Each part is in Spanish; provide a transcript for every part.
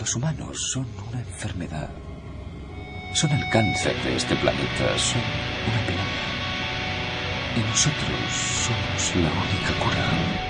Los humanos son una enfermedad. Son el cáncer de este planeta, son una epidemia. Y nosotros somos la única cura.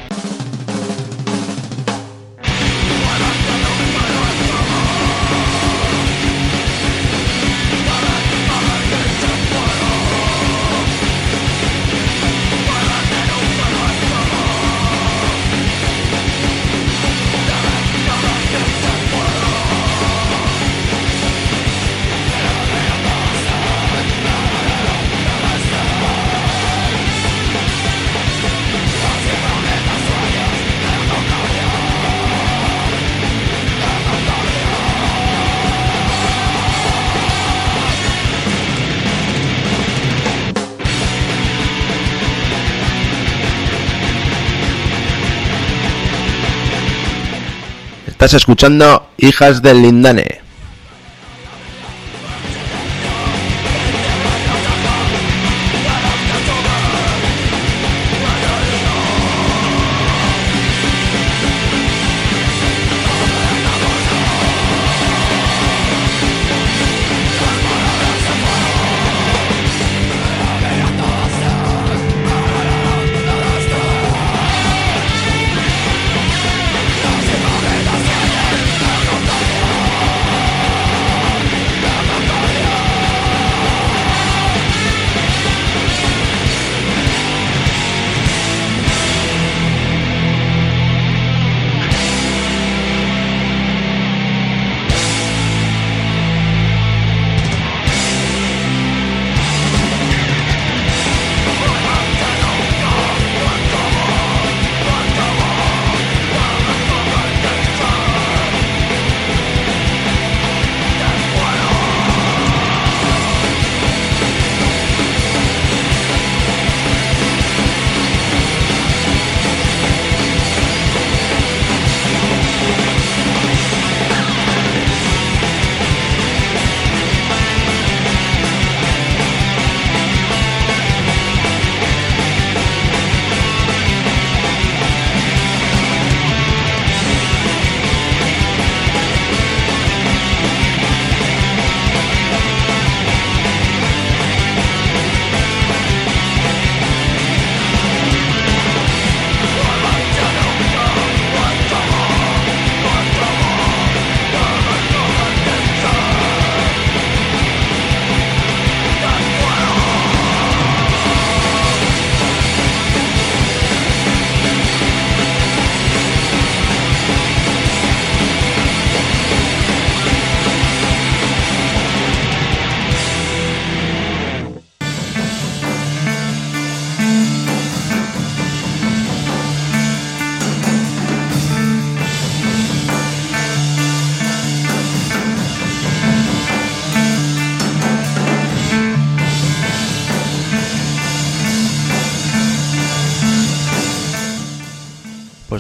Estás escuchando Hijas del Lindane.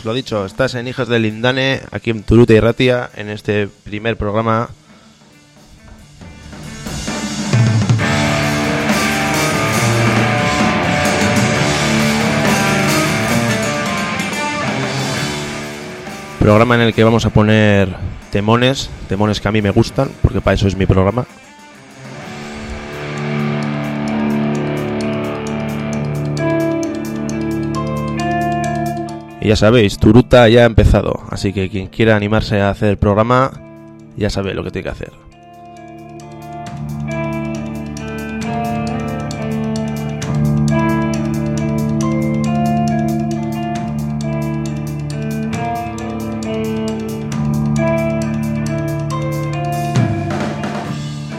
Pues lo dicho, estás en Hijas del Lindane, aquí en Turuta y Ratia, en este primer programa. Programa en el que vamos a poner temones, temones que a mí me gustan, porque para eso es mi programa. Y ya sabéis, Turuta ya ha empezado, así que quien quiera animarse a hacer el programa, ya sabe lo que tiene que hacer.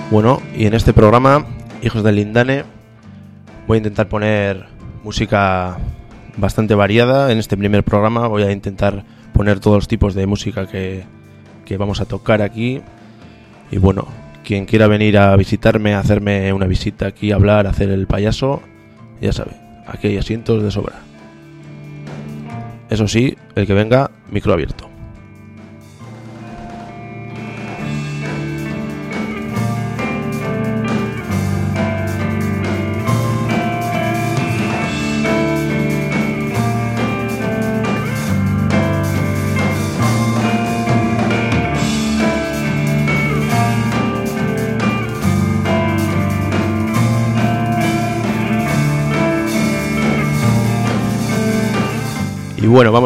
Bueno, y en este programa, Hijos del Lindane, voy a intentar poner música bastante variada. En este primer programa voy a intentar poner todos los tipos de música que, que vamos a tocar aquí. Y bueno, quien quiera venir a visitarme, a hacerme una visita aquí, a hablar, a hacer el payaso, ya sabe, aquí hay asientos de sobra. Eso sí, el que venga, micro abierto.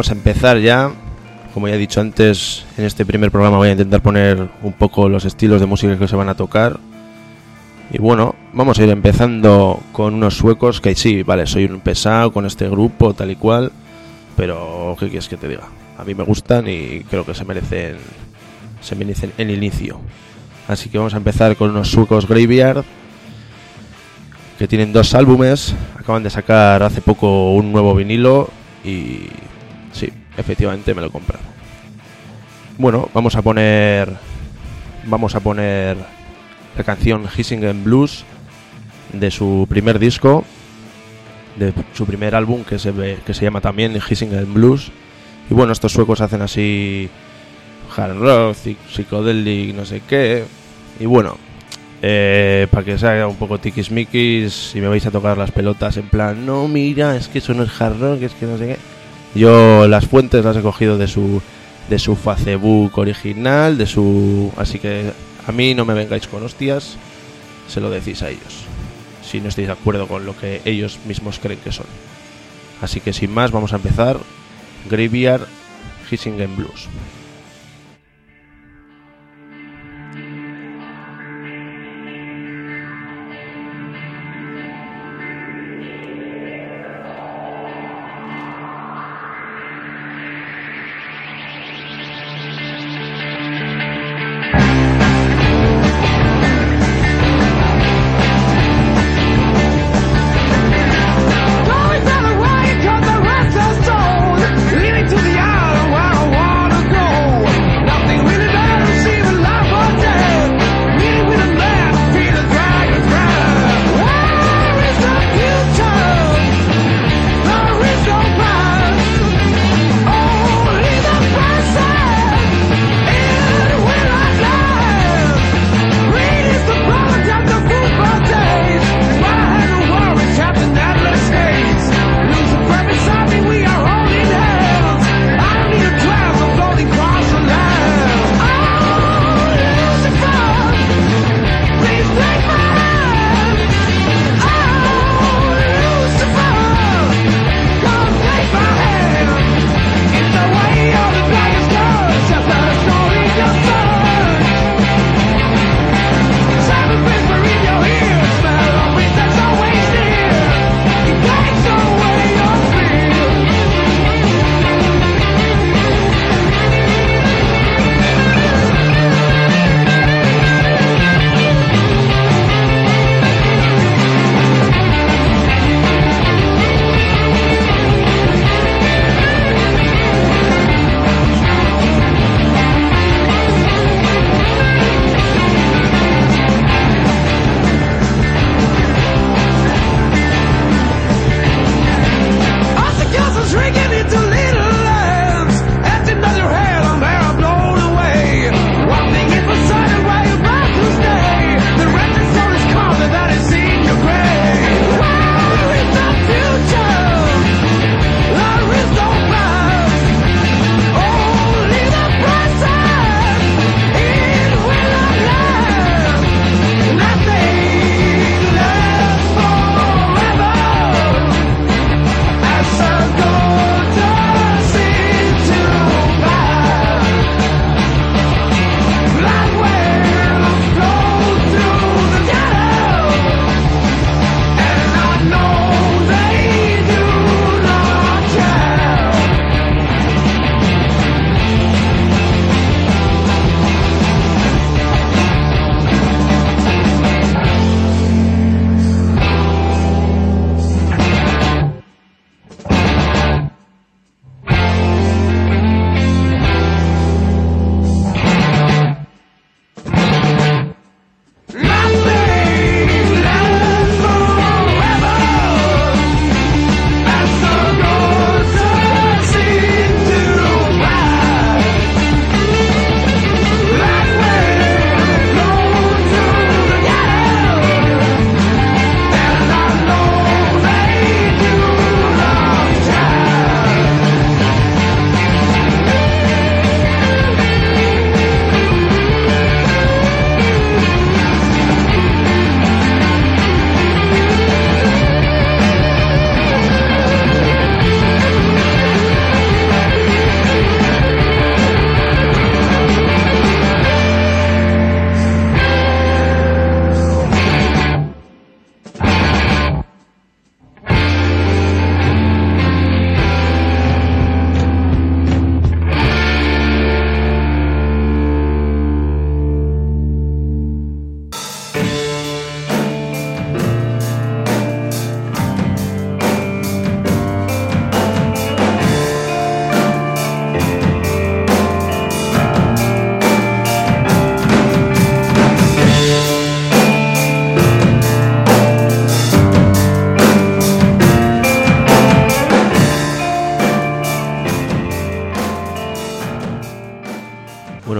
A empezar ya. Como ya he dicho antes, en este primer programa voy a intentar poner un poco los estilos de música que se van a tocar. Y bueno, vamos a ir empezando con unos suecos que sí, vale, soy un pesado con este grupo, tal y cual. Pero, ¿qué quieres que te diga? A mí me gustan y creo que se merecen, se merecen el inicio. Así que vamos a empezar con unos suecos Graveyard que tienen dos álbumes. Acaban de sacar hace poco un nuevo vinilo y efectivamente me lo he comprado. Bueno, vamos a poner vamos a poner la canción Hissing Blues de su primer disco, de su primer álbum que se ve, que se llama también Hissing Blues. Y bueno, estos suecos hacen así hard rock, psicodelic, no sé qué. Y bueno, eh, para que sea un poco tiquismiquis, si me vais a tocar las pelotas en plan, no, mira, es que eso no es hard rock, es que no sé qué. Yo las fuentes las he cogido de su de su Facebook original, de su así que a mí no me vengáis con hostias, se lo decís a ellos. Si no estáis de acuerdo con lo que ellos mismos creen que son. Así que sin más, vamos a empezar. Graveyard Hissing Blues.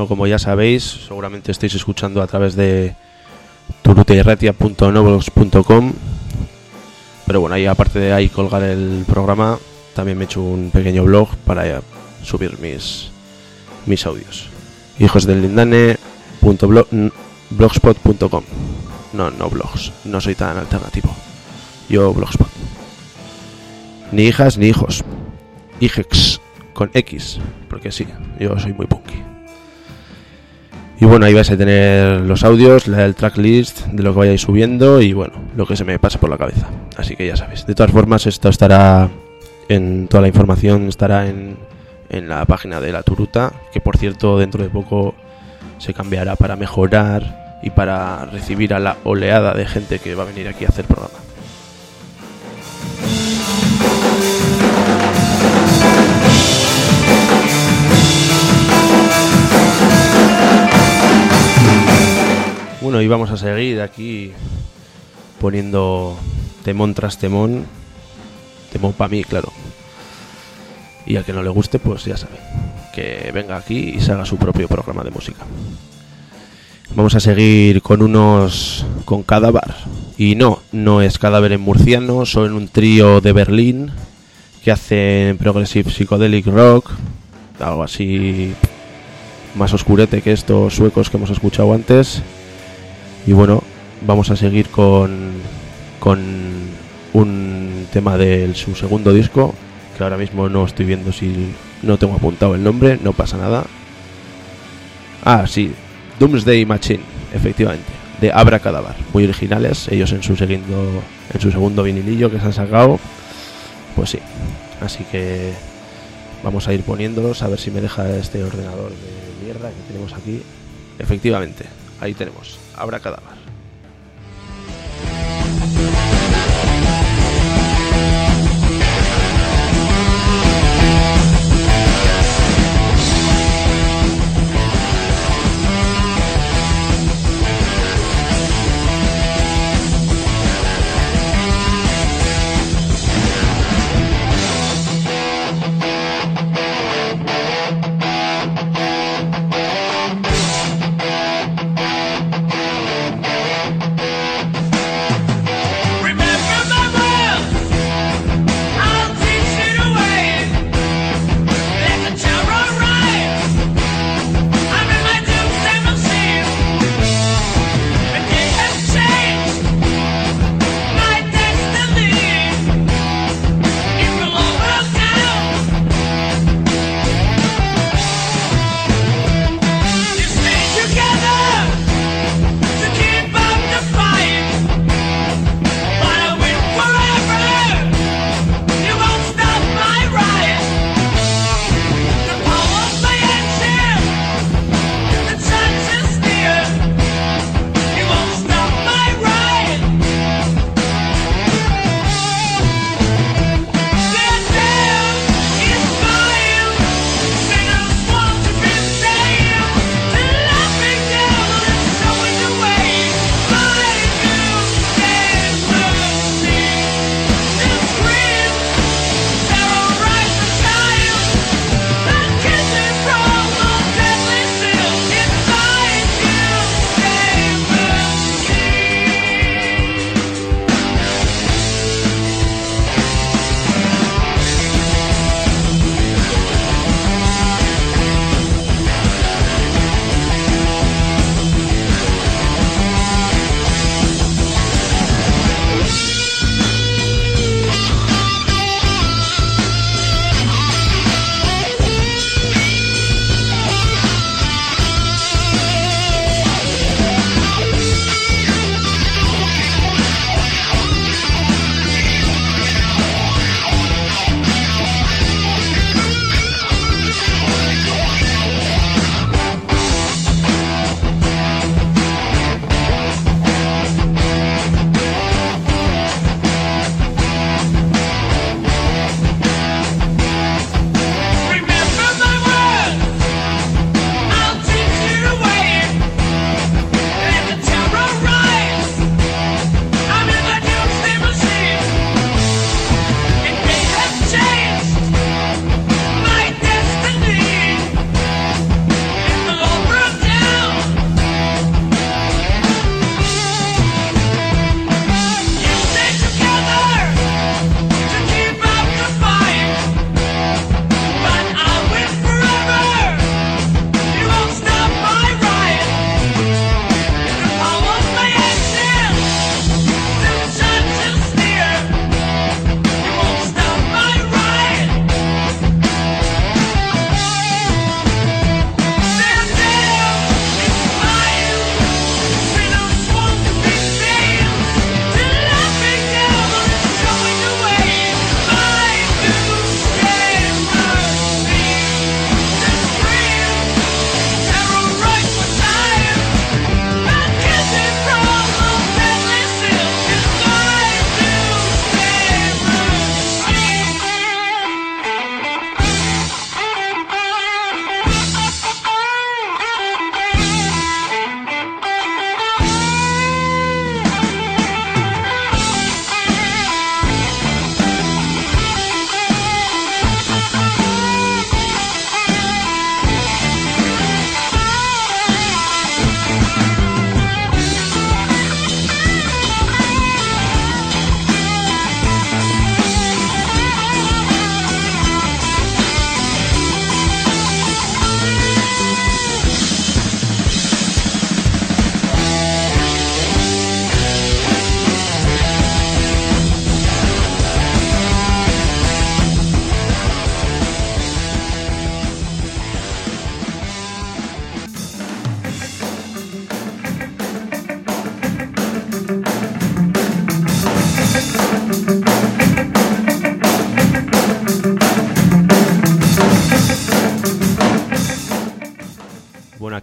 Como ya sabéis, seguramente estáis escuchando a través de turuteirratia.nobles.com pero bueno, ahí aparte de ahí colgar el programa, también me he hecho un pequeño blog para subir mis, mis audios. Hijos del Lindane.blogspot.com No, no blogs, no soy tan alternativo. Yo blogspot. Ni hijas ni hijos. Hijex con X, porque sí, yo soy muy punky. Y bueno, ahí vais a tener los audios, el tracklist de lo que vayáis subiendo y bueno, lo que se me pase por la cabeza. Así que ya sabéis. De todas formas, esto estará en toda la información, estará en, en la página de la Turuta, que por cierto dentro de poco se cambiará para mejorar y para recibir a la oleada de gente que va a venir aquí a hacer programa. Y vamos a seguir aquí poniendo temón tras temón. Temón para mí, claro. Y al que no le guste, pues ya sabe. Que venga aquí y se haga su propio programa de música. Vamos a seguir con unos. con Cadáver. Y no, no es Cadáver en murciano, son un trío de Berlín que hacen Progressive Psychedelic Rock, algo así más oscurete que estos suecos que hemos escuchado antes. Y bueno, vamos a seguir con, con un tema de su segundo disco, que ahora mismo no estoy viendo si no tengo apuntado el nombre, no pasa nada. Ah, sí, Doomsday Machine, efectivamente, de Abra Cadavar, muy originales, ellos en su segundo, en su segundo vinilillo que se han sacado, pues sí, así que vamos a ir poniéndolos a ver si me deja este ordenador de mierda que tenemos aquí. Efectivamente, ahí tenemos. Habrá cadáver.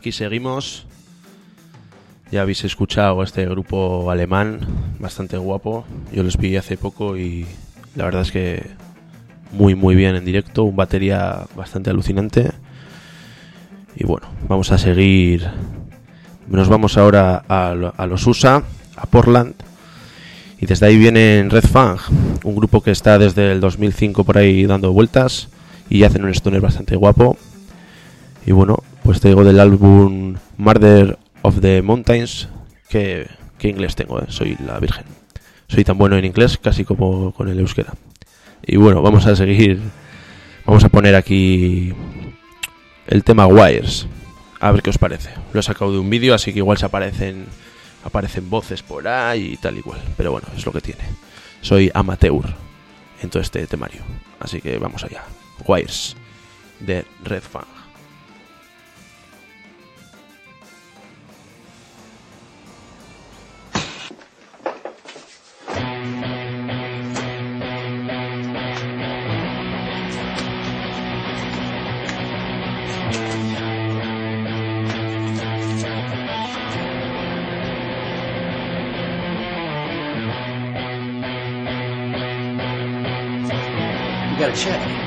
Aquí seguimos. Ya habéis escuchado este grupo alemán, bastante guapo. Yo los vi hace poco y la verdad es que muy muy bien en directo, un batería bastante alucinante. Y bueno, vamos a seguir. Nos vamos ahora a, los USA, a Portland. Y desde ahí viene Red Fang, un grupo que está desde el 2005 por ahí dando vueltas y hacen un stoner bastante guapo. Y bueno, pues te digo del álbum Murder of the Mountains, que, inglés tengo, eh, soy la virgen. Soy tan bueno en inglés casi como con el euskera. Y bueno, vamos a seguir, vamos a poner aquí el tema Wires. A ver qué os parece. Lo he sacado de un vídeo, así que igual se aparecen aparecen voces por ahí y tal igual. Pero bueno, es lo que tiene. Soy amateur en todo este temario. Así que vamos allá. Wires de Red Fang. Got to check.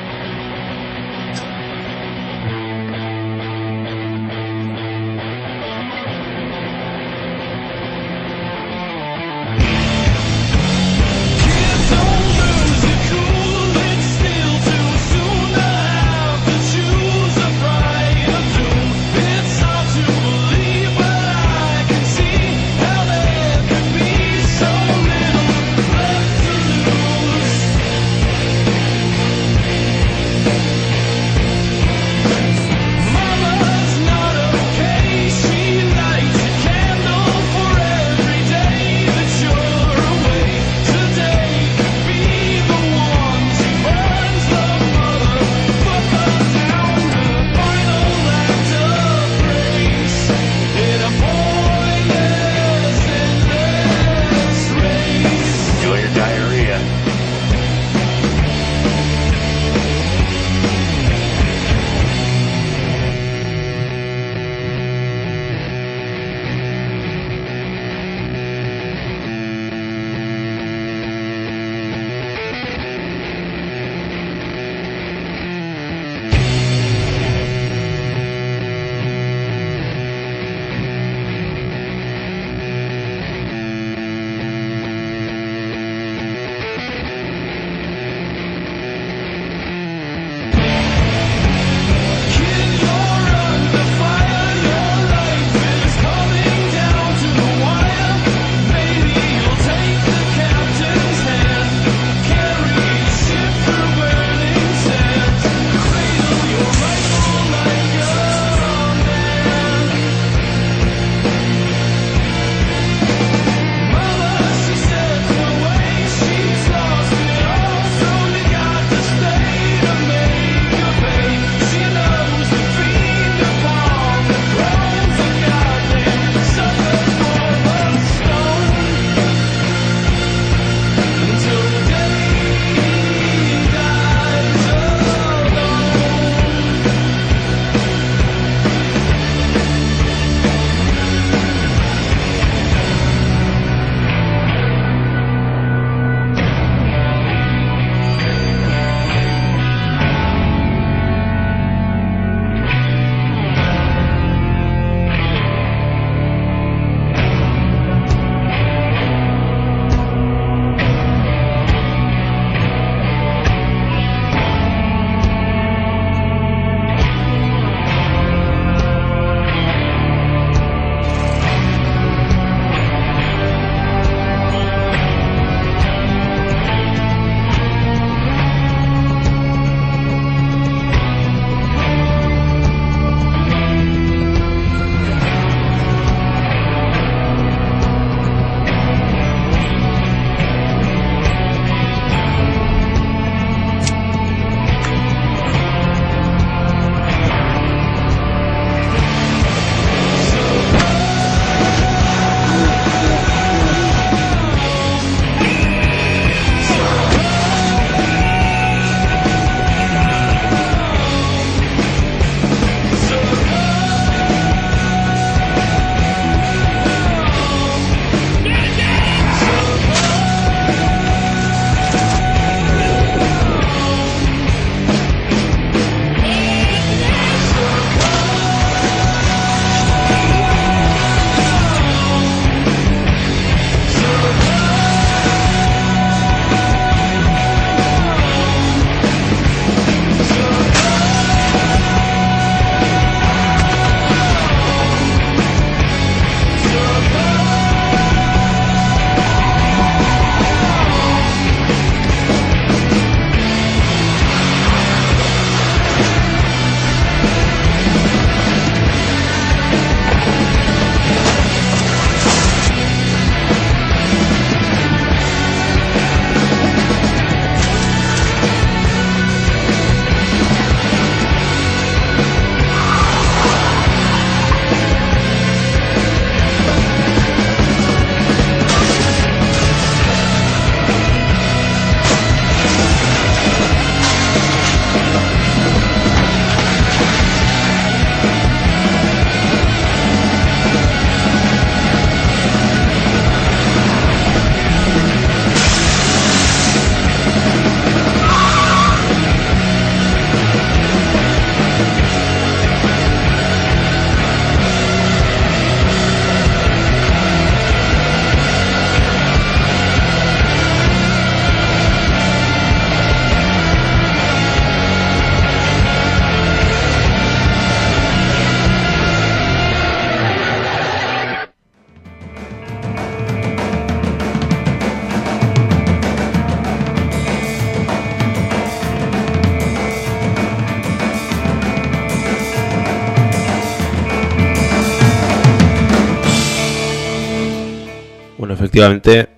Efectivamente,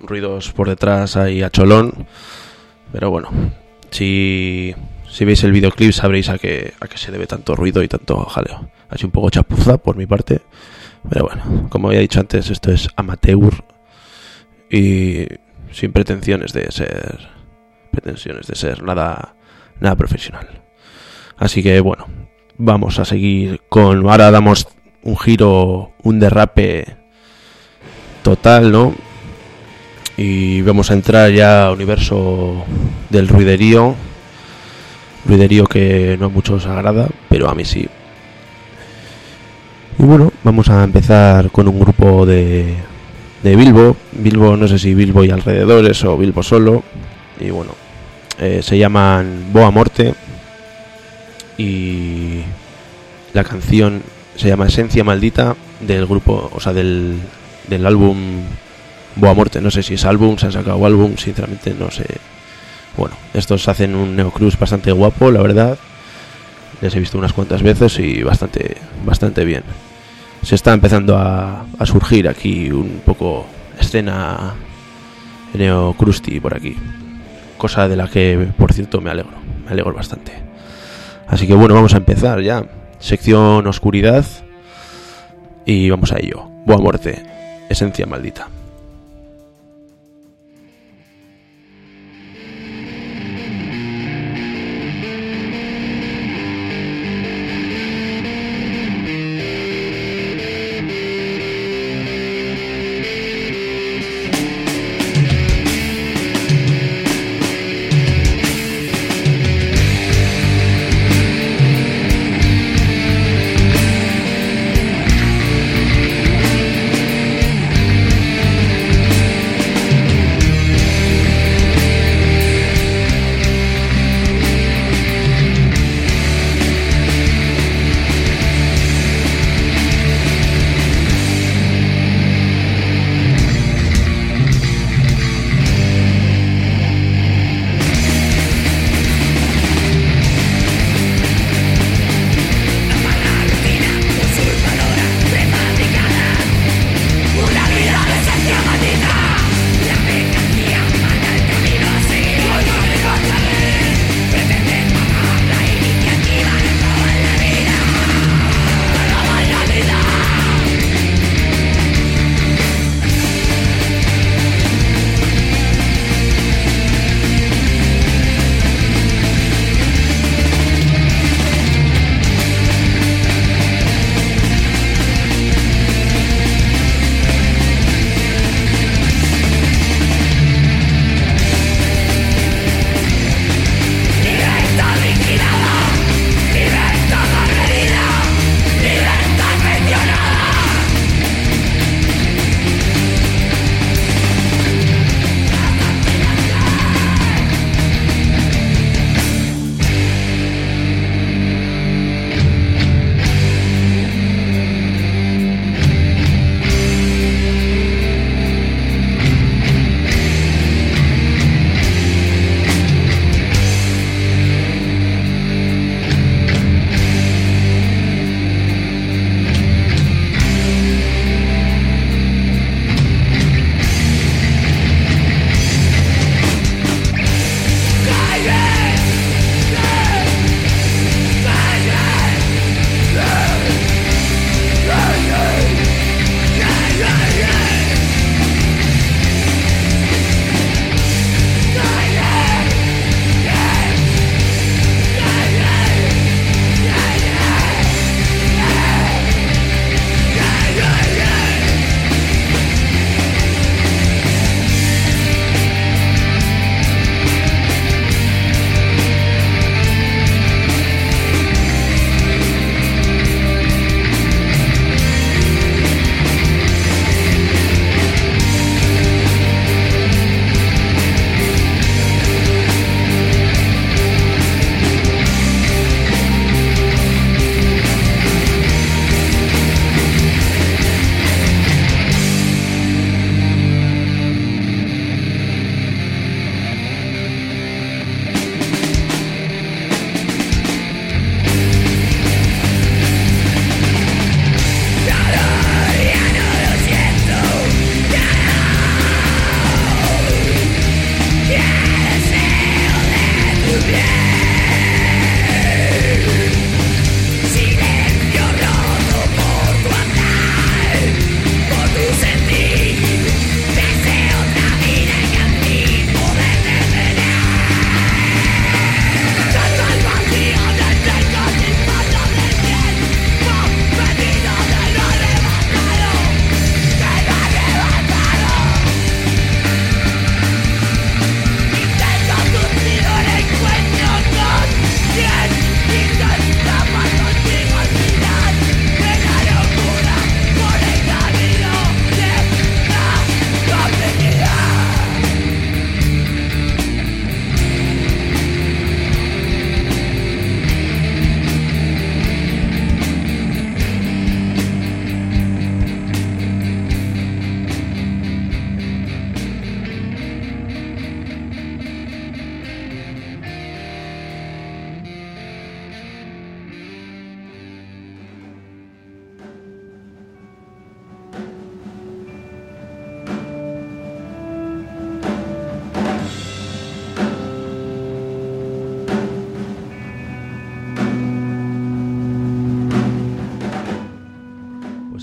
ruidos por detrás ahí a cholón. Pero bueno, si, si veis el videoclip sabréis a qué, a qué se debe tanto ruido y tanto jaleo. Así un poco chapuza por mi parte. Pero bueno, como había dicho antes, esto es amateur y sin pretensiones de ser pretensiones de ser nada nada profesional. Así que bueno, vamos a seguir con ahora damos un giro, un derrape total, ¿no? Y vamos a entrar ya al universo del ruiderío. Ruiderío que no a muchos agrada, pero a mí sí. Y bueno, vamos a empezar con un grupo de, de Bilbo. Bilbo, no sé si Bilbo y alrededores o Bilbo solo. Y bueno, eh, se llaman Boa Morte. Y la canción se llama Esencia Maldita del grupo, o sea, del, del álbum Boa Morte. No sé si es álbum, se han sacado álbum, sinceramente no sé. Bueno, estos hacen un neocruz bastante guapo, la verdad. Les he visto unas cuantas veces y bastante, bastante bien se está empezando a, surgir aquí un poco escena neocrusty por aquí. Cosa de la que, por cierto, me alegro. Me alegro bastante. Así que bueno, vamos a empezar ya. Sección oscuridad. Y vamos a ello. Boa muerte. Esencia maldita.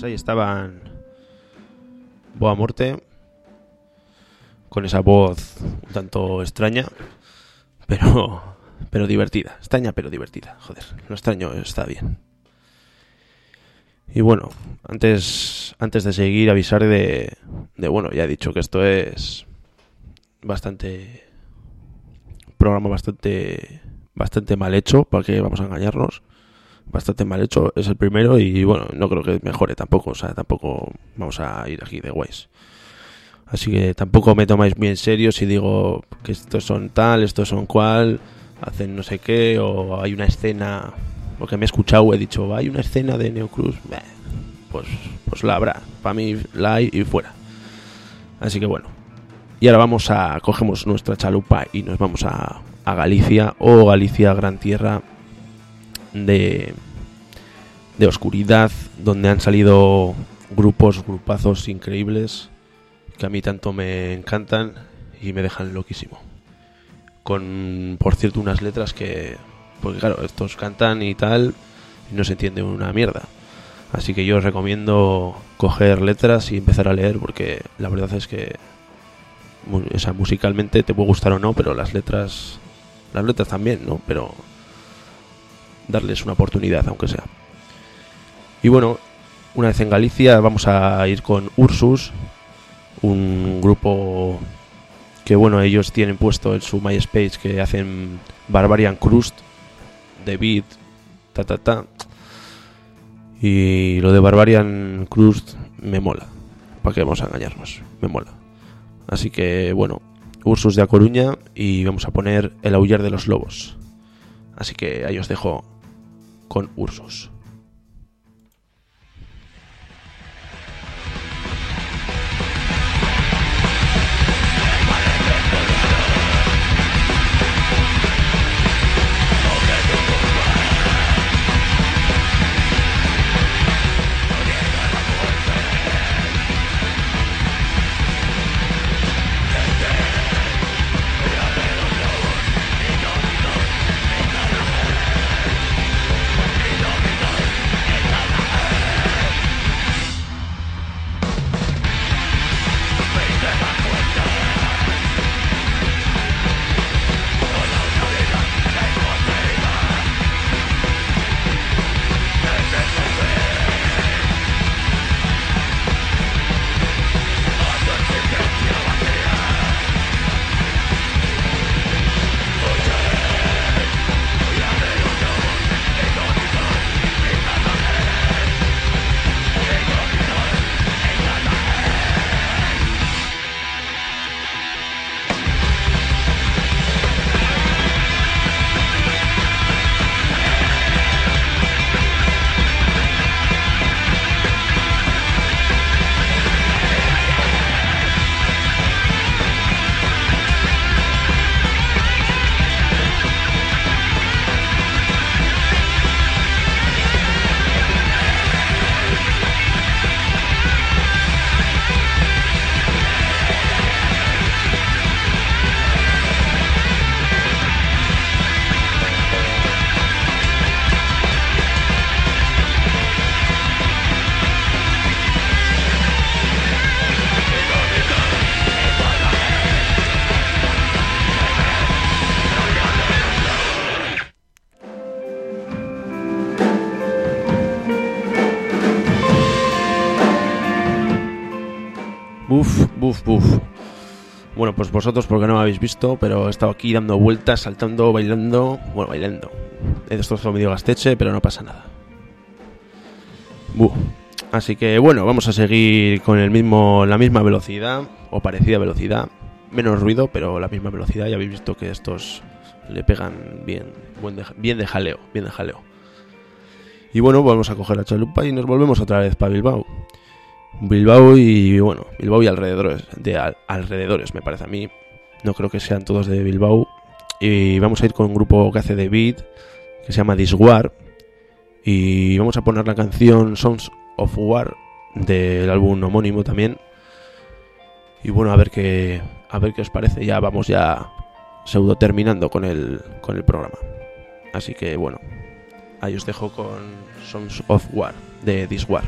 Ahí estaban Boa Morte con esa voz un tanto extraña, pero pero divertida, extraña pero divertida. Joder, lo extraño está bien. Y bueno, antes antes de seguir avisar de de bueno, ya he dicho que esto es bastante programa bastante bastante mal hecho, para vamos a engañarnos bastante mal hecho. Es el primero y bueno, no creo que mejore tampoco. O sea, tampoco vamos a ir aquí de guays. Así que tampoco me tomáis muy en serio si digo que estos son tal, estos son cual, hacen no sé qué, o hay una escena, porque me he escuchado, he dicho, hay una escena de Neocruz, pues, pues la habrá, para mí la hay y fuera. Así que bueno. Y ahora vamos a, cogemos nuestra chalupa y nos vamos a, a Galicia, o Galicia Gran Tierra, de, de oscuridad, donde han salido grupos, grupazos increíbles que a mí tanto me encantan y me dejan loquísimo. Con, por cierto, unas letras que, porque claro, estos cantan y tal, y no se entiende una mierda. Así que yo os recomiendo coger letras y empezar a leer, porque la verdad es que, o sea, musicalmente te puede gustar o no, pero las letras, las letras también, ¿no? Pero darles una oportunidad, aunque sea. Y bueno, una vez en Galicia vamos a ir con Ursus, un grupo que bueno, ellos tienen puesto en su MySpace que hacen Barbarian Crust, de beat, ta ta ta. Y lo de Barbarian Crust me mola. ¿Para qué vamos a engañarnos? Me mola. Así que bueno, Ursus de A Coruña y vamos a poner El aullar de los lobos. Así que ahí os dejo con Ursus. Pues vosotros porque no me habéis visto, pero he estado aquí dando vueltas, saltando, bailando. Bueno, bailando. He destrozado medio gasteche, pero no pasa nada. Así que bueno, vamos a seguir con el mismo, la misma velocidad, o parecida velocidad. Menos ruido, pero la misma velocidad. Ya habéis visto que estos le pegan bien, bien de jaleo, bien de jaleo. Y bueno, vamos a coger la chalupa y nos volvemos otra vez para Bilbao. Bilbao y bueno, Bilbao y alrededores, de alrededores me parece a mí. No creo que sean todos de Bilbao. Y vamos a ir con un grupo que hace de que se llama Diswar. Y vamos a poner la canción Songs of War del álbum homónimo también. Y bueno, a ver qué a ver qué os parece. Ya vamos ya pseudo terminando con el con el programa. Así que bueno, ahí os dejo con Songs of War de Diswar.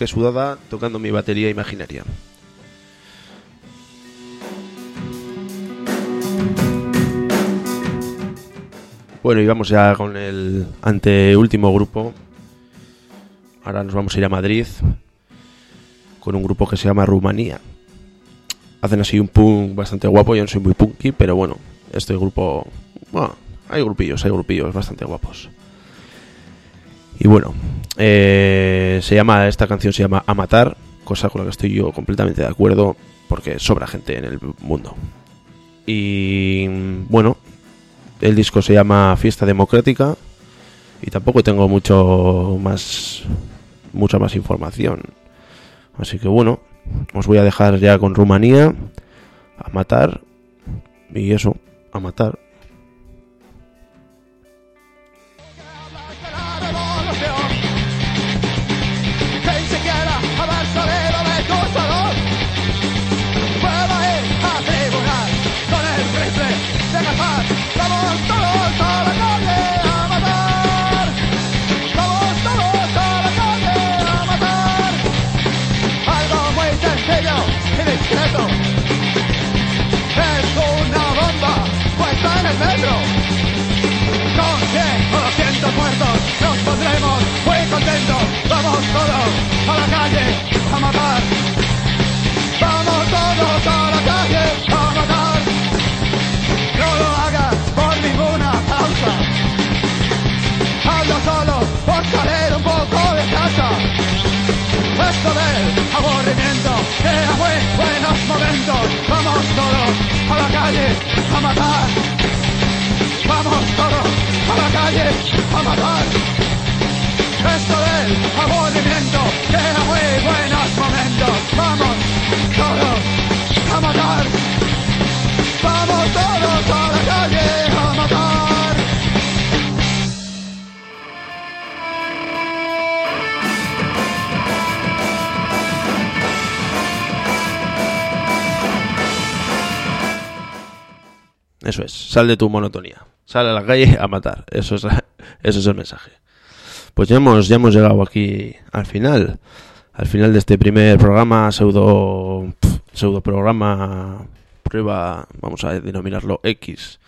Uf, qué sudada tocando mi batería imaginaria. Bueno, y vamos ya con el anteúltimo grupo. Ahora nos vamos a ir a Madrid con un grupo que se llama Rumanía. Hacen así un punk bastante guapo, yo no soy muy punky, pero bueno, este grupo... Bueno, hay grupillos, hay grupillos bastante guapos. Y bueno, eh, se llama esta canción se llama A Matar, cosa con la que estoy yo completamente de acuerdo, porque sobra gente en el mundo. Y bueno, el disco se llama Fiesta Democrática y tampoco tengo mucho más mucha más información. Así que bueno, os voy a dejar ya con Rumanía a matar y eso, a matar. A matar. Vamos todos a la calle a matar. Esto del aburrimiento queda muy buenos momentos. Vamos todos a matar. Vamos todos a la calle a matar. Eso es, sal de tu monotonía. Sal a la calle a matar. Eso es, eso es el mensaje. Pues ya hemos, ya hemos llegado aquí al final. Al final de este primer programa, pseudo, pseudo programa, prueba, vamos a denominarlo X,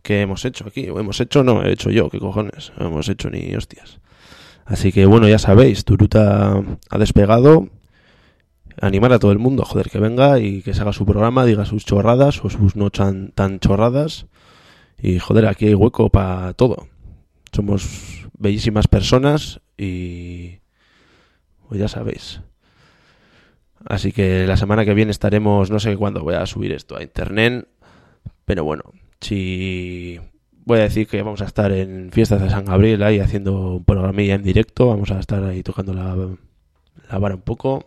que hemos hecho aquí. O hemos hecho, no, he hecho yo, qué cojones. No hemos hecho ni hostias. Así que bueno, ya sabéis, Turuta ha despegado animar a todo el mundo, joder, que venga y que se haga su programa, diga sus chorradas o sus no tan, tan chorradas. Y joder, aquí hay hueco para todo. Somos bellísimas personas y pues ya sabéis. Así que la semana que viene estaremos, no sé cuándo voy a subir esto a internet, pero bueno, si voy a decir que vamos a estar en fiestas de San Gabriel ahí haciendo un programilla en directo, vamos a estar ahí tocando la, la vara un poco.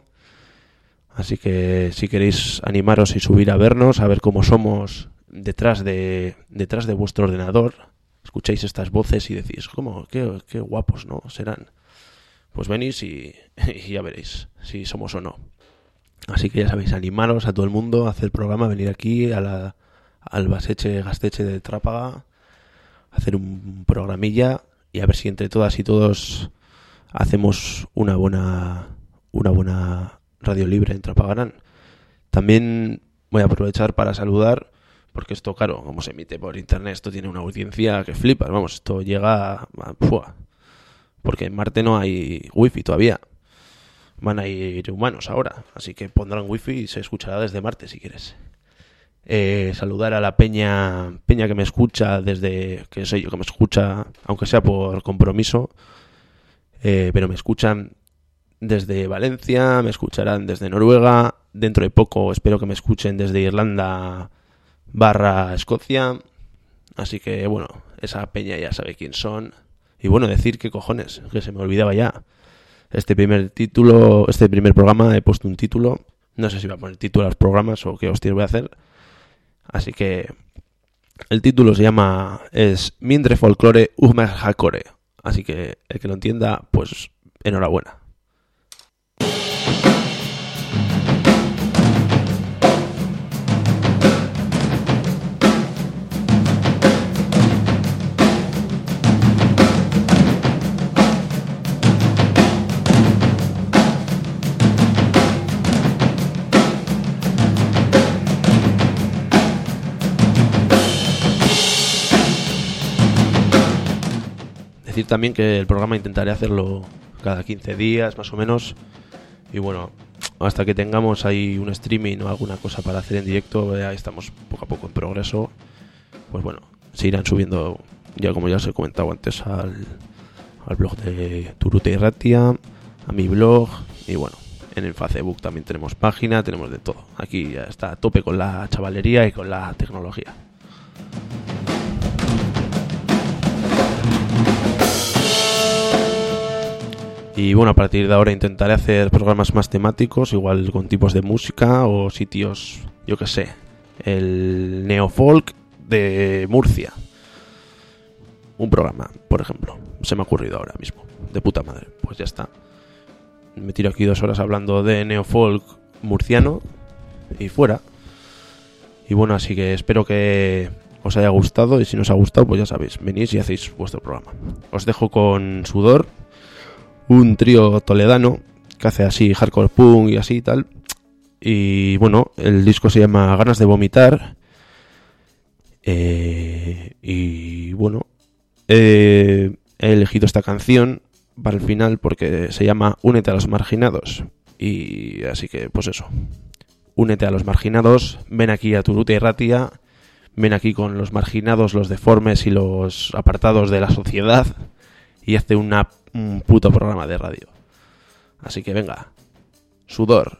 Así que si queréis animaros y subir a vernos, a ver cómo somos detrás de, detrás de vuestro ordenador, escucháis estas voces y decís, ¿cómo? Qué, qué guapos, ¿no? Serán. Pues venís y, ya veréis si somos o no. Así que ya sabéis, animaros a todo el mundo a hacer el programa, venir aquí a la, al Baseche Gasteche de Trápaga, hacer un programilla y a ver si entre todas y todos hacemos una buena una buena radio libre en Trapagarán. También voy a aprovechar para saludar, porque esto, claro, como se emite por internet, esto tiene una audiencia que flipas, vamos, esto llega. Porque en Marte no hay wifi todavía. Van a ir humanos ahora, así que pondrán wifi y se escuchará desde Marte si quieres. Eh, saludar a la peña, peña que me escucha desde, que sé yo, que me escucha, aunque sea por compromiso, eh, pero me escuchan desde Valencia, me escucharán desde Noruega, dentro de poco espero que me escuchen desde Irlanda barra Escocia, así que bueno, esa peña ya sabe quién son. Y bueno, decir que cojones, que se me olvidaba ya. Este primer título, este primer programa he puesto un título, no sé si va a poner título a los programas o qué hostias voy a hacer. Así que el título se llama es Mindre Folklore Umer Hakore. Así que el que lo entienda, pues enhorabuena. También que el programa intentaré hacerlo cada 15 días más o menos. Y bueno, hasta que tengamos ahí un streaming o alguna cosa para hacer en directo, ya estamos poco a poco en progreso. Pues bueno, se irán subiendo, ya como ya os he comentado antes, al, blog de Turute y Ratia, a mi blog y bueno, en el Facebook también tenemos página, tenemos de todo. Aquí ya está a tope con la chavalería y con la tecnología. Y bueno, a partir de ahora intentaré hacer programas más temáticos, igual con tipos de música o sitios, yo que sé, el neofolk de Murcia. Un programa, por ejemplo, se me ha ocurrido ahora mismo, de puta madre. Pues ya está. Me tiro aquí dos horas hablando de neofolk murciano y fuera. Y bueno, así que espero que os haya gustado y si no os ha gustado, pues ya sabéis, venís y hacéis vuestro programa. Os dejo con Sudor un trío toledano que hace así hardcore punk y así y tal. Y bueno, el disco se llama Ganas de Vomitar. Eh, y bueno, eh, he elegido esta canción para el final porque se llama Únete a los marginados. Y así que, pues eso. Únete a los marginados, ven aquí a Turute y Ratia, ven aquí con los marginados, los deformes y los apartados de la sociedad y hazte una un puto programa de radio. Así que venga, sudor,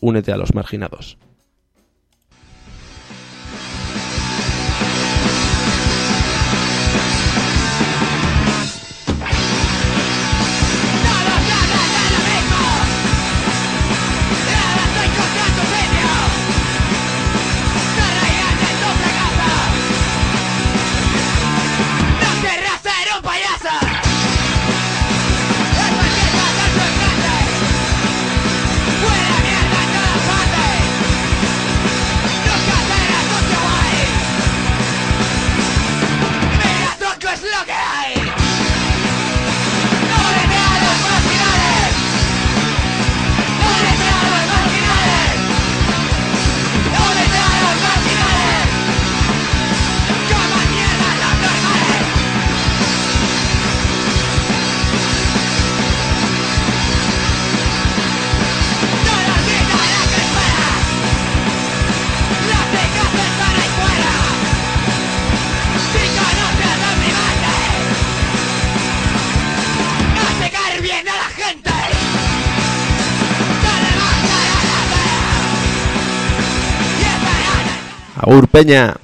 únete a los marginados. urpenya.